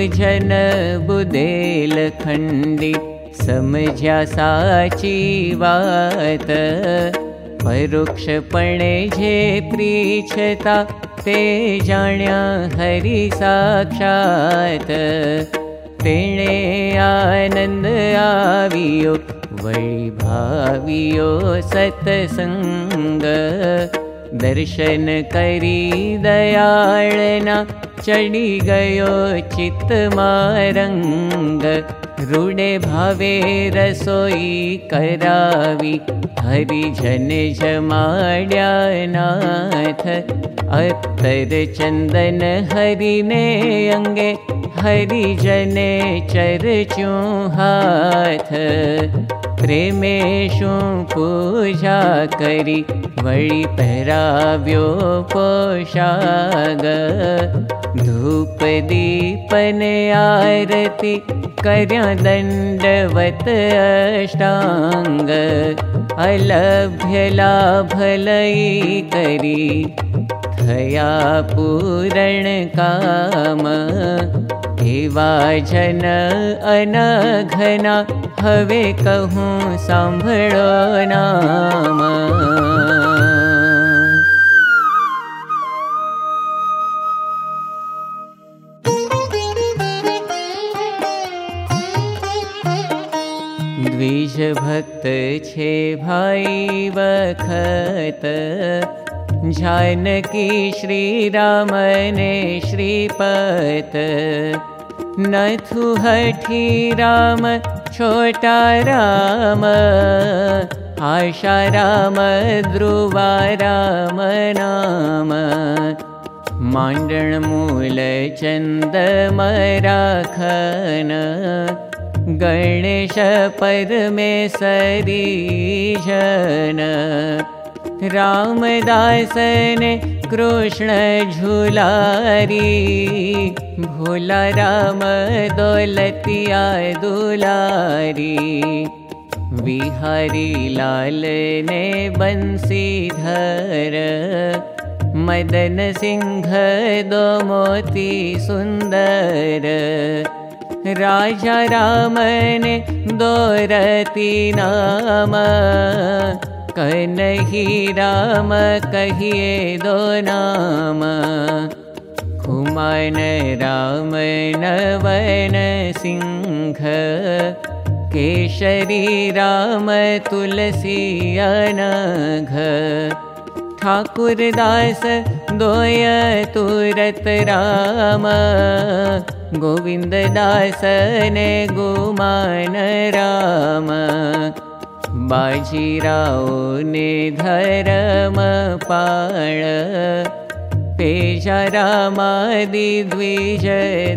बुझन बुदेल खण्डि समझ्या साची वात। परोक्षपणे जे प्रीछता ते जाण्या हरि साक्षात। तेणे आनन्द आवियो वैभावियो सत्सङ्ग दर्शन करी दयाळना चढि गयो चित्तमारङ्ग रुडे भावे रसोई करावी हरिजन जमाड्यानाथ अत्तर चन्दन हरिने अङ्गे हरिजने चरचु हाथ प्रेमेशु पूजा पहराव्यो पोशाग। धूप दीपने आरती कर्या दण्डवत अष्टाङ्ग अलभ्य लाभलयी करी थया पूरण काम एवा जन अनघना हवे कहूँ सांभळो नाम। द्विज भक्त छे भाई वखत जानकी श्री राम ने श्रीपत। नथु हठी राम छोटा राम। आशा राम ध्रुवा राम नाम। माण्डण मूल मराखन। गणेश परमेशरी जन रामदासने कृष्ण झुलारी भोला राम दौलतिया दुलारी विहारी लाल ने बंसीधर मदन सिंह दो मोती सुंदर। राजा रामने दोरती नाम कनहि राम कहिए दो नाम। कुमान राम नवन सिंह। केशरी राम तुलसी अनघ। ठाकुर दास दोय तुरत राम। गोविंद दास ने गुमान राम बाजीराव ने धर्म पाळ। पेजा रामादि द्विज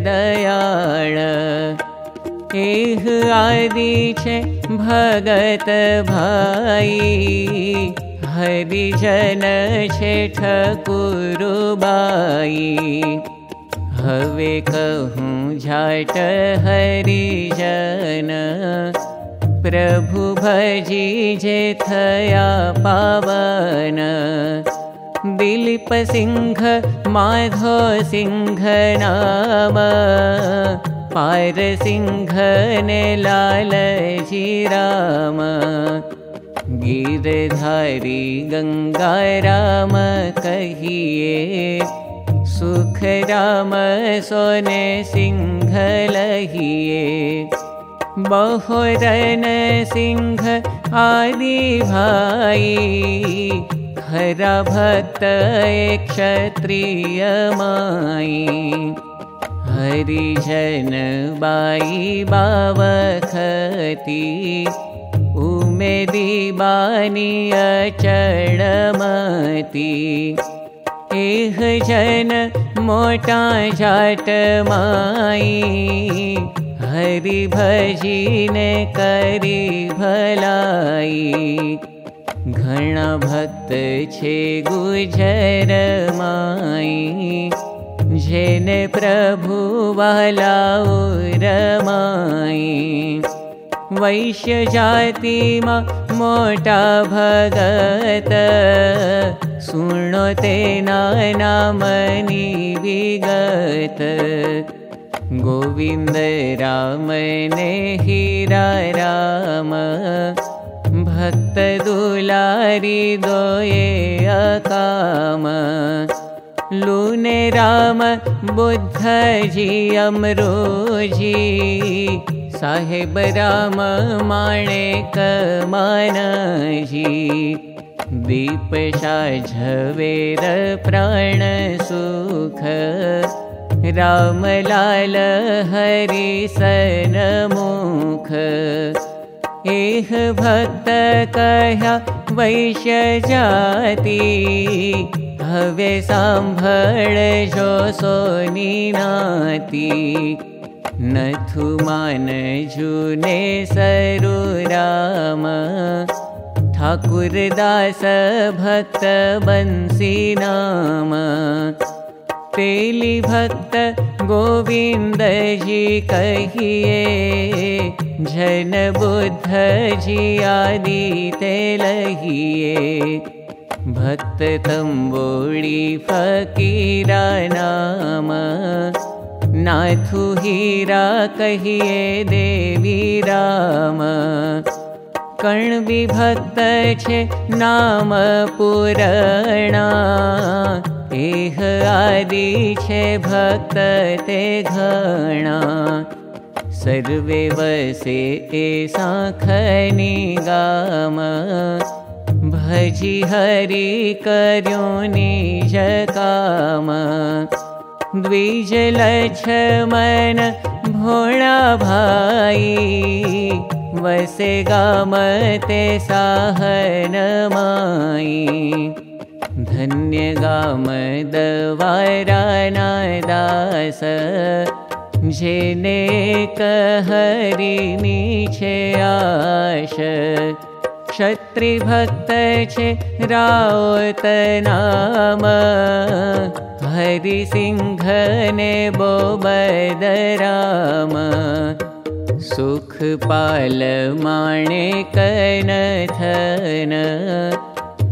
दयाळ। एह आदि भगत भाई। हरिजन छे ठकुरुबाई हवे कहूँ झाट हरिजन प्रभु भजी जे थया पावन। दिलीप सिंह माधो सिंह नाम। पार सिंह ने लाल जी राम। गिरधारी गंगा राम कहिए सुख राम सोने सिंह लहिए बहुरन सिंह आदि भाई खरा भक्त क्षत्रिय माई हरिजन बाई बावखती उमेदी बानी अचड़मती एह जन मोटा जाट माई हरि भजी ने करी भलाई। घणा भक्त छे गुजर माई। जेने प्रभु वाला रमाई वैश्य जाति मा मोटा भगत। सुनो ते नामनी विगत गोविन्द राम ने हीरा राम। भक्त दुलारी दोये अकाम। लूने राम बुद्ध जी अमरोजी। साहेब राम माणे कमान जी दीप झवेर प्राण सुख राम लाल हरि सनमुख एह भक्त कह्या वैश्य जाति हवे सांभळ जो सोनी नाती। नथु मान जुने सरु राम। ठाकुर दास भक्त बंसी नाम तेली भक्त गोविंद जी कहिए जन बुद्ध जी आदि तेलहिए भक्त तंबोड़ी फकीरा नाम नाथु हीरा कहिए देवी राम। कर्ण विभक्त छे नाम पुरणा एह आदि छे भक्त ते घणा। सर्वे वसे ए साखनी गाम भजी हरि कर्यो निज काम। लक्ष्मण भोळा भाई। वसे गामते साहन माई धन्य गाम दवाराना दास जेने कहरी छे आश क्षत्रिभक्त छे रावत नाम हरिसिंह ने बोबद राम सुख पाल माणे कनथन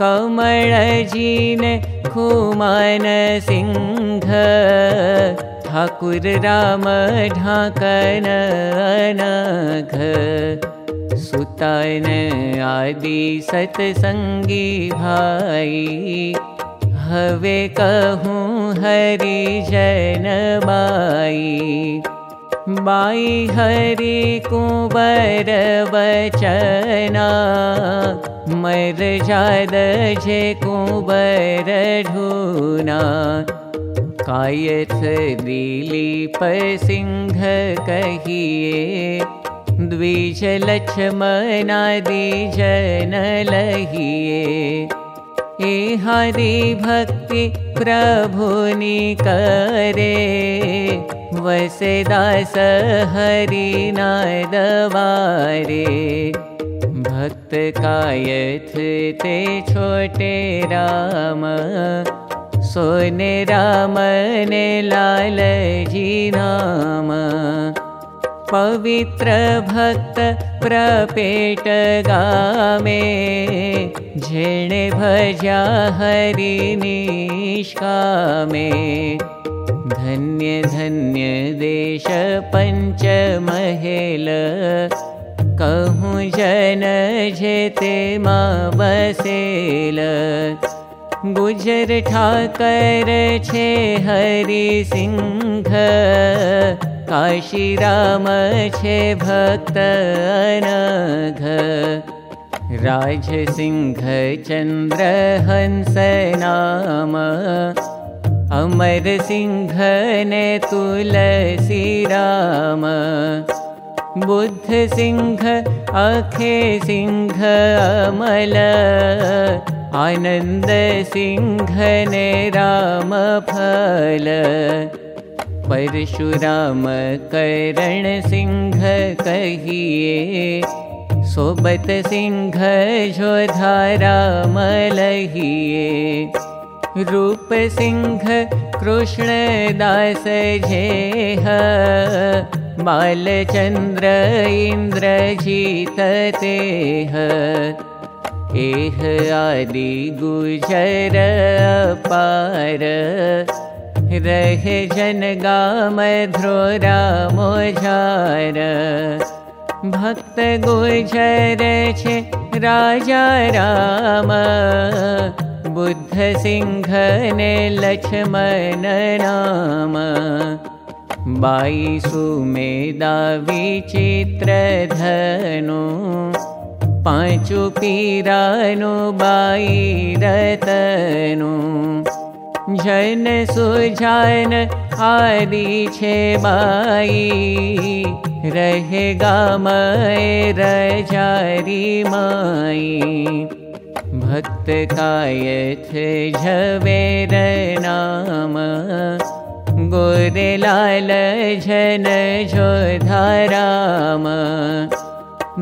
कमल जी ने खुमान सिंह ठाकुर राम ढाकन अनघ। सुतन आदि सतसंगी भाई हवे कहूँ हरि जन बाई बाई हरि कुंवर बचना मर जाद जे कुंवर ढूना। कायथ दिलीप सिंह कहिए लक्ष्मणादि जन लहिए। ए हरि भक्ति प्रभुनि करे वसे दास हरि नादवारे भक्त कायथ ते छोटे राम। सोने राम ने लाल जी नाम। पवित्र भक्त प्रपेट गामे। जेणे भजा हरि निष्कामे। धन्य धन्य देश पञ्च महेल कहूँ जन जेते बसेल गुजर ठाकर छे हरि सिंह। काशी राम छे भक्त अनघ। राज सिंह चन्द्र हंस नाम। अमर सिंह ने तुलसी राम बुद्ध सिंह अखे सिंह अमल आनंद सिंह ने परशुराम करण सिंह कहिए सोबत सिंह जो धारा मलहिए रूप सिंह कृष्ण दास जेह बालचन्द्र इन्द्र एह आदि गुजर पार रहे जन गाम ध्रोरा मोझार भक्त गुजर राजा राम। बुद्ध सिंह ने लक्ष्मण नाम बाई सुमेदा विचित्र धनु पांचु पीरानु बाई रतनु जन सुजान आदि छे बाई रहेगा मैं रजारी माई। भक्त कायथ झवेर नाम लाल जन जो धाराम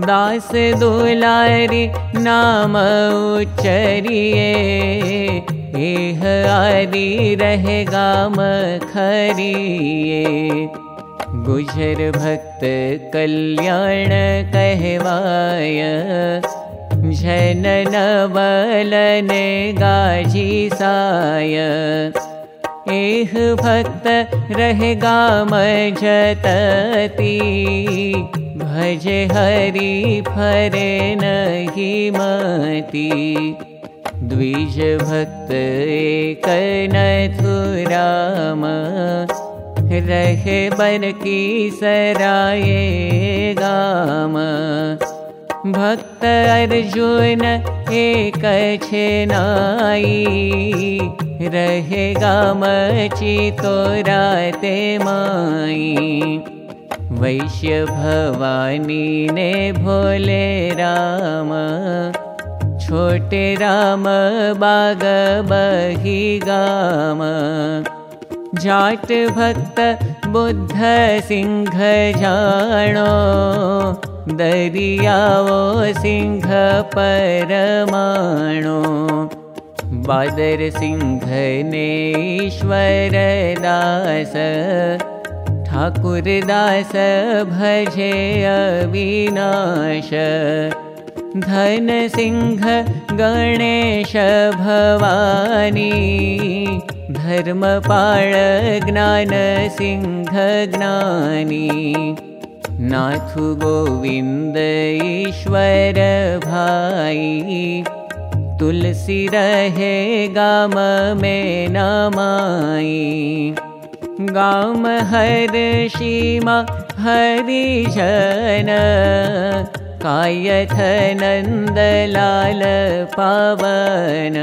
दास दुलारी नाम उच्चरिए एह आदि रहेगा मखरिए गुजर भक्त कल्याण कहवाय। जन नवलने गाजी साय एह भक्त रहेगा मजतती भज हरि फरे नहीं मती। द्विज भक्त राम। रहे बन की सराये गाम। भक्त अर्जुन एक छे नाई रहे गाम चितोराते माई। वैश्य भवानी ने भोले राम। छोटे राम बाग बही गाम। जाट भक्त बुद्ध सिंह जानो। दरियावो सिंह परमाणो बादर सिंह ने ईश्वर दास ठाकुर दास भजे अविनाश धन सिंह गणेश भवानी धर्मपाळ ज्ञान सिंह ज्ञानी नाथु गोविन्द ईश्वर भाई तुलसी रहे गाम में नामाई। गाम हर शीमा हरिजन कायथ नन्दलाल पावन।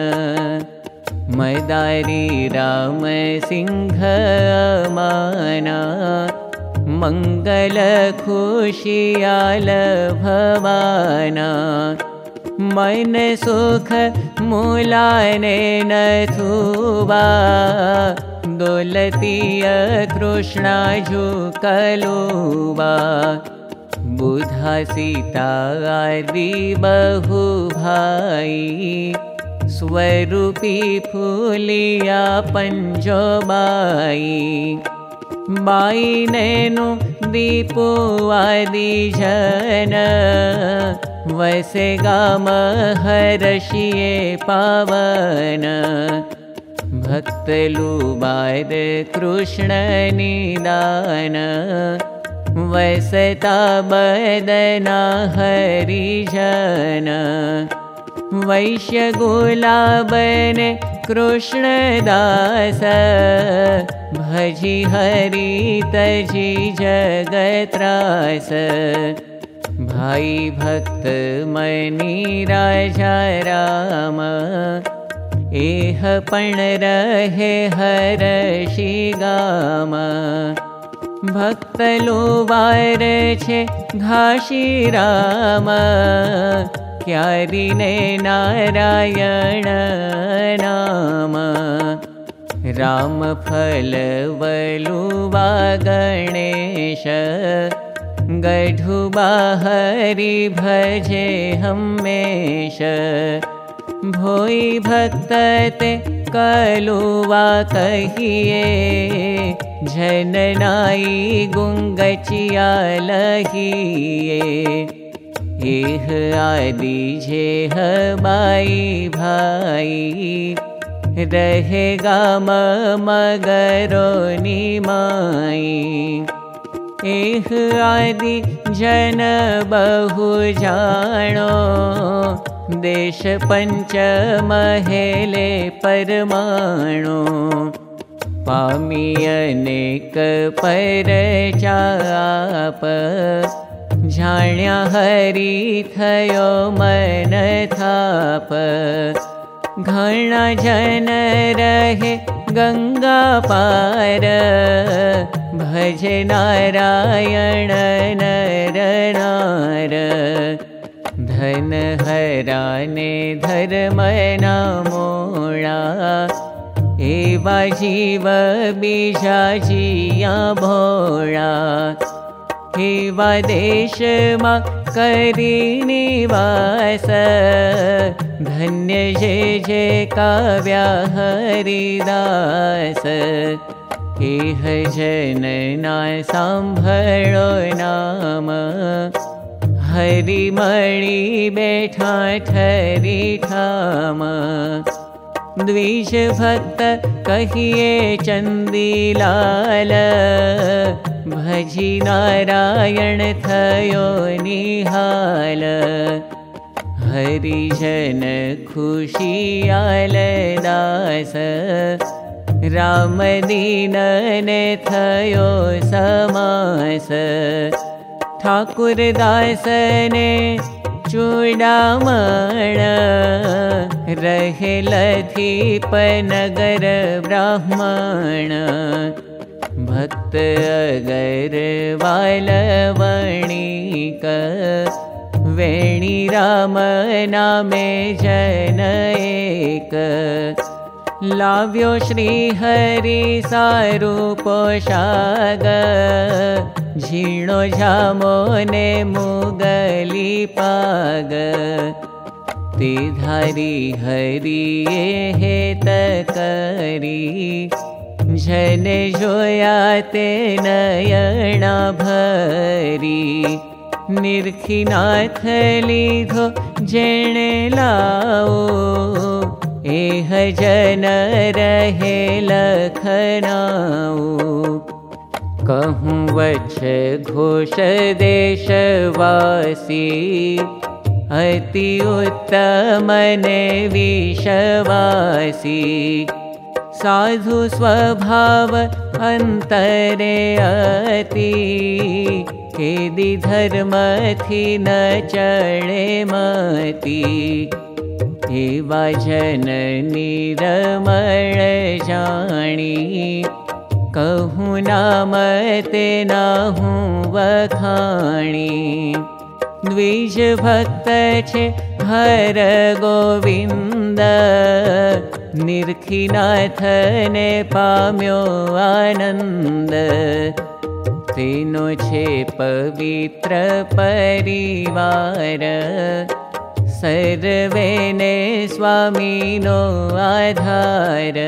मदारी राम सिंह माना मङ्गल खुशियाल भवाना मन सुख मूलाने न थुवा दोलतीय कृष्णा झुकलुवा बुधा सीता आदि बहु भाई स्वरूपी फूलिया पंजो बाई बाई नैनु दीपो आदि जन वैसे गाम हर्षिए पावन। भक्त लुबाद कृष्ण बदना हरिजन वैश्य गुलाबन कृष्णदास भजि हरि तजि जगत्रास। भाई भक्त मनी राजा राम एह पण रहे हर गाम भक्तलो छे घाशी राम क्यारी ने नारायण नाम। रामफलवलुवा गणेश। गढुबाहरि भजे हमेश। भोई भक्तते कलुवा कहिए जननाई गुंगचिया लहिए एह आदि जेह बाई भाई। रहेगा मगरो निमाई। एह आदि जन बहु जानो। देश पञ्च महेले परमाणु। पामी अनेक पर चाप जाण्या हरि थयो मन थाप। घणा जन रहे गंगा पार। भज नारायण नरनार धन हराने धर्मना मोणा एवा जीव बीजा जिया भोळा देश मा करी निवास धन्य काव्या हरिदास जनना सांभळो नाम। हरि बैठा ठरी ठाम द्विष भक्त कहिए चन्दीलाल भजी नारायण थयो निहाल। हरिजन खुशियाल दास। थयो समास। ठाकुर दासने चूडामण रहे लथी पनगर ब्राह्मण भक्त अगर वालवणिक वेणी राम नामे जन एक लाव्यो श्री हरि सारू पोषाग झीणो झामो ने मुगली पाग। ते धारी हरि हे तकरी जने जोया ते नयणा भरी लाओ। एह जन रहे लखनाऊ कहूँ वच घोष देशवासी अति उत्तम ने विषवासी साधु स्वभाव अंतरे अति। केदि धर्म थी न चढ़े मती। निरमण जानी कहूँ नाम ते नाहूँ वखाणी। द्विज भक्त छे हर गोविंद निर्खिनाथ ने पाम्यो आनंद तेनो छे पवित्र परिवार। सर्वे ने स्वामी नो आधार।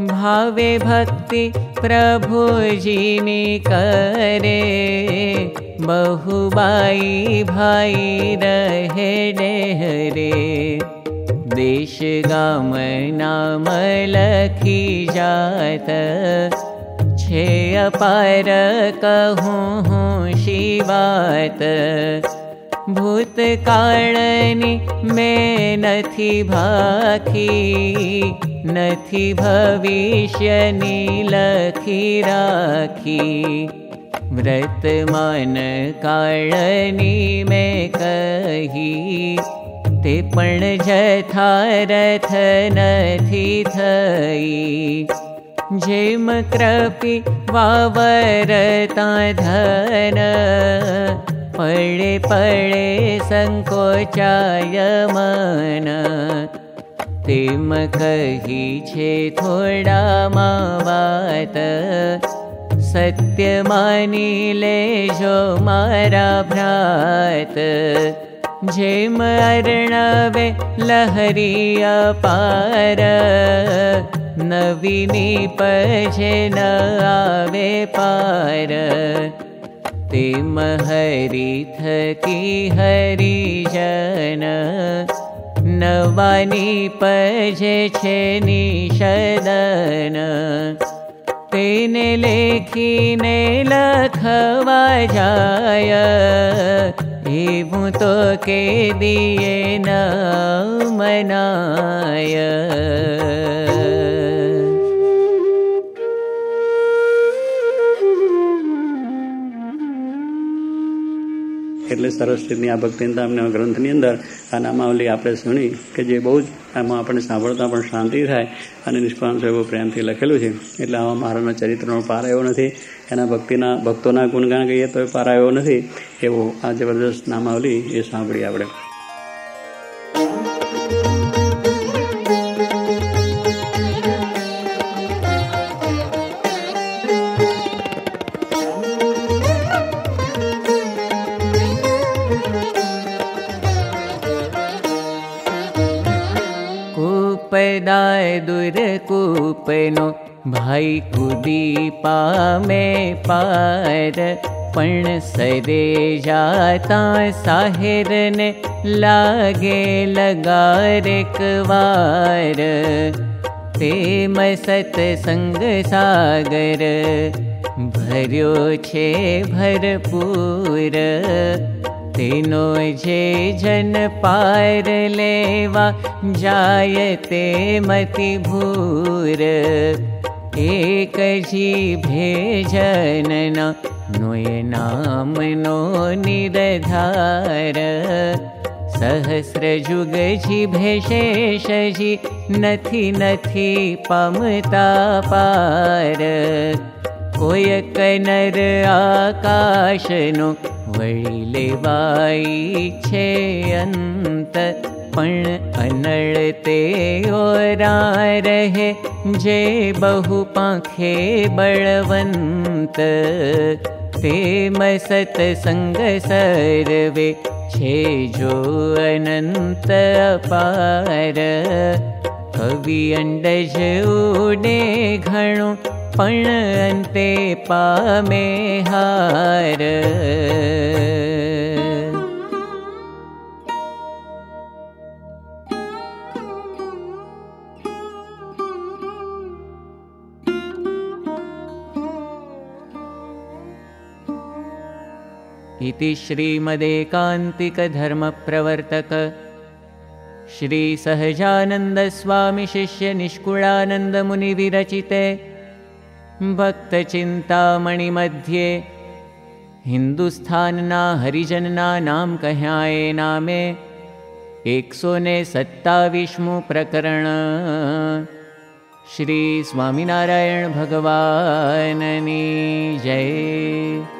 भावे भक्ति प्रभुजीनि करे। बहुबाई भाई रहे डेहरे देश गाम नाम लखी जात। छे अपार कहूँ हूँ शिवात। भूतकाळनि में नथी भाखी नथी भविष्य लखी राखी। व्रतमान काळनि में कही पण जथारथ नथी थई। जेम कृपी वावरता धन पडे पडे सङ्कोचाय मन। तेम कही छे थोड़ा मावात सत्य मानी ले जो मारा भ्रात जेम अर्णवे लहरी अपार नवीनी न आवे पार। हरि थकी हरि जन नवानी पछे छे निषदन। तेने लेखीने लखवा जाय एवं तो के दिए न मनाय સરસ રીતની આ ભક્તિનતામના ગ્રંથની અંદર, આ નામાવલી આપણે સુણી કે જે બહુ જ આમાં આપણને સાંભળતા પણ શાંતિ થાય અને નિષ્પાંત એવું પ્રેમથી લખેલું છે. એટલે આમાં મહારાજના ચરિત્રનો પાર એવો નથી, એના ભક્તિના, ભક્તોના ગુણગાન કહીએ તો પાર એવો નથી, એવો આ જબરદસ્ત નામાવલી એ સાંભળી આપણે. दाय दुरकूपनो भाई कुदी पामे पार पण सरे जाता साहिर ने लागे लगारेक वार ते मसत संग सागर भर्यो छे भरपूर जन पार लेवा जायते मति भूर। एक जी भेजन नोय नाम नो निरधार। सहस्र जुग जी भेशेष जी नथी पमता पार। कनर आकाशनो वळि लेवाई छे अंत पण अनळते ओरा रहे जे बहु पाखे बळवंत ते मसत संग सर्वे छे जो अनंत अपार। कवि अंडज उडे घणो पामे हार। इति श्रीमदेकान्तिकधर्मप्रवर्तक श्रीसहजानन्दस्वामिशिष्यनिष्कुलानन्दमुनिविरचिते भक्तचिन्तामणिमध्ये हिन्दुस्थानना हरिजनना नाम कह्याए नामे एकसो ने सत्तावीसमु प्रकरण। श्री स्वामिनारायण भगवाननी जय